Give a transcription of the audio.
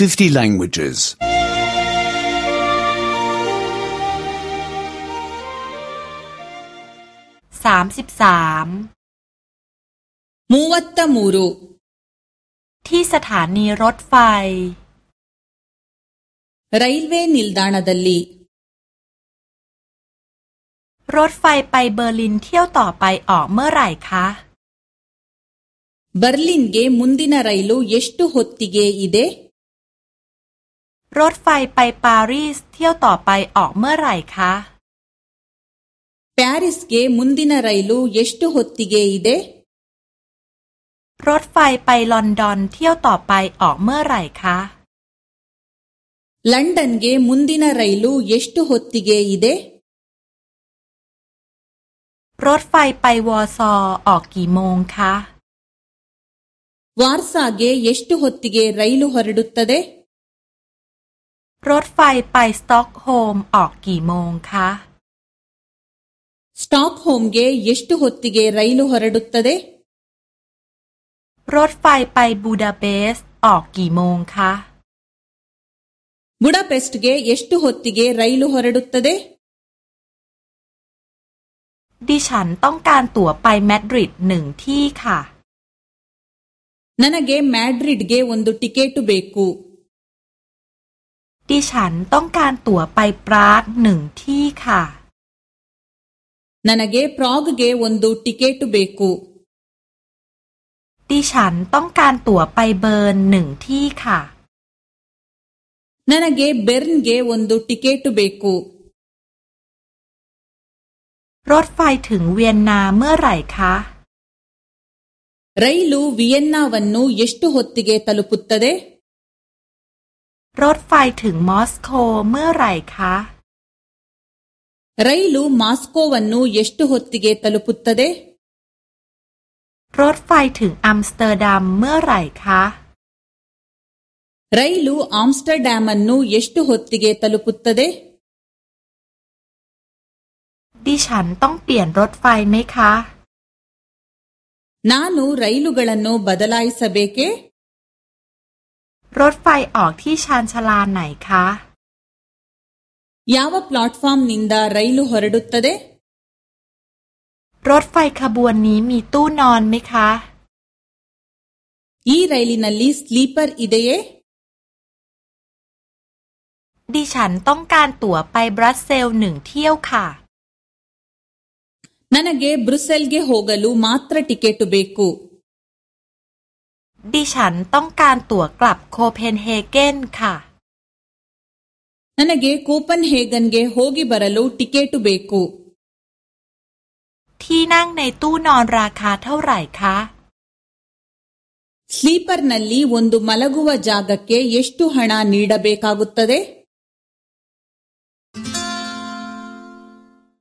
50 languages. 33 m u v a t t a m u r u ที่สถานีรถไฟ Railway n i l d a n a d a l l i รถไฟไปเบอร์ลินเที่ยวต่อไปออกเมื่อไหร่คะ Berlin ge mundina railu yeshtu hottige ide? รถไฟไปปารีสเที่ยวต่อไปออกเมื่อไหร่คะ ಪ್ಯಾರಿಸ್ಗೆ ಮುಂದಿನ ರೈಲು ಎಷ್ಟು ಹೊತ್ತಿಗೆ ಇದೆ รถไฟไปลอนดอนเที่ยวต่อไปออกเมื่อไหร่คะ ಲಂಡನ್ಗೆ ಮುಂದಿನ ರೈಲು ಎಷ್ಟು ಹ ೊ ತ ್ ತ ಿ ಗ อ ಇ เดรถไฟไปวอร์ซอออกกี่โมงคะ ವ ಾ ರ ್ ಸ ಾเೆ ಎಷ್ಟು ಹೊತ್ತಿಗೆ ರೈಲು ಹ ೊุ ಡ ು ತ ್ ತ ದ ೆรถไฟไปสต็อกโฮมออกกี่โมงคะสต็อกโฮล์มเก ಎಷ್ಟು ಹೊತ್ತಿಗೆ ರೈಲು ಹ ด ರ ಡ ตเ್ ತ ದ ೆรถไฟไปบูดาเปสต์ออกกี่โมงคะบูดาเปสต์เก ಎ ิ್ ಟ ು ಹೊತ್ತಿಗೆ ರೈಲು ಹೊರಡುತ್ತದೆ ดิฉันต้องการตั๋วไปมาดริดหนึ่งที่ค่ะน ನ ಗ ೆ ಮ್ಯಾಡ್ರಿಡ್ಗೆ ಒಂದು ಟಿಕೆಟು ಬೇಕು ดิฉันต้องการตั๋วไปปรากหนึ่งที่ค่ะ ನನಗೆ ಪ ್ ರ ಾก್ ಗ ೆ ಒಂದು ಟ ಿ ಕ ೆ ಟ ุเบกุดิฉันต้องการตั๋วไปเบิร์นหนึ่งที่ค่ะน ನ เ ಗ ೆ ಬೆರ್ನ್ಗೆ ಒಂದು ಟ ಿ ಕ ೆ ಟ ุเบกุรถไฟถึงเวียนนาเมื่อไหร่คะ ไรลูเวียนนาวันนูು ಎ ಷ ್ตุหೊ ತ ್ ತ ಿตลุ ಲ ุตು ತ เดรถไฟถึงมอสโกเมื่อไรคะ ರೈಲು มอสโกวันนู้ย ಷ ್ ಟ ು ಹೊತ್ತಿಗೆ ತ ಲ ು ಪ ು ತ ್ ತ ದ รถไฟถึงอัมสเตอร์ดัมเมื่อไรคะ ರೈಲು อัมสเตอร์ดัม ಮ ್น ನ ್ ನ ುสตุหು ಹ ೊ ತ ್ ತ ಿ ಗ ุ ತ ಲ ುเು ತ ್ดิฉันต้องเปลี่ยนรถไฟไหมคะ นา ನ ಾ ನ ไ ರ ลูก ಗ ಳ น್ ನ ು ಬ ದ ಲ ಾ ಯ ಿสเบเกรถไฟออกที่ชานชาลาไหนคะยาวาพลตฟอร์มนินดาไรลูฮอร์ดุตเตเดรถไฟขบวนนี้มีตู้นอนไหมคะอีไรลินาลีสลีปเปอร์อิเดยดิฉันต้องการตั๋วไปบรัสเซลหนึ่งเที่ยวค่ะ นั่นเกบรัสเซลเกโฮกลูมาตรติเกตุเบกูดิฉันต้องการตั๋วกลับโคเปนเฮเกนค่ะ ನನಗೆ ಕೋಪನ್ಹೇಗನ್ಗೆ ಹೋಗಿ ಬರಲು ಟಿಕೆಟು ಬೇಕು ที่นั่งในตู้นอนราคาเท่าไหร่คะ ಸ್ಲೀಪರ್ನಲ್ಲಿ ಒಂದು ಮಲಗುವ ಜಾಗಕ್ಕೆ ಎಷ್ಟು ಹಣ ನೀಡಬೇಕಾಗುತ್ತದೆ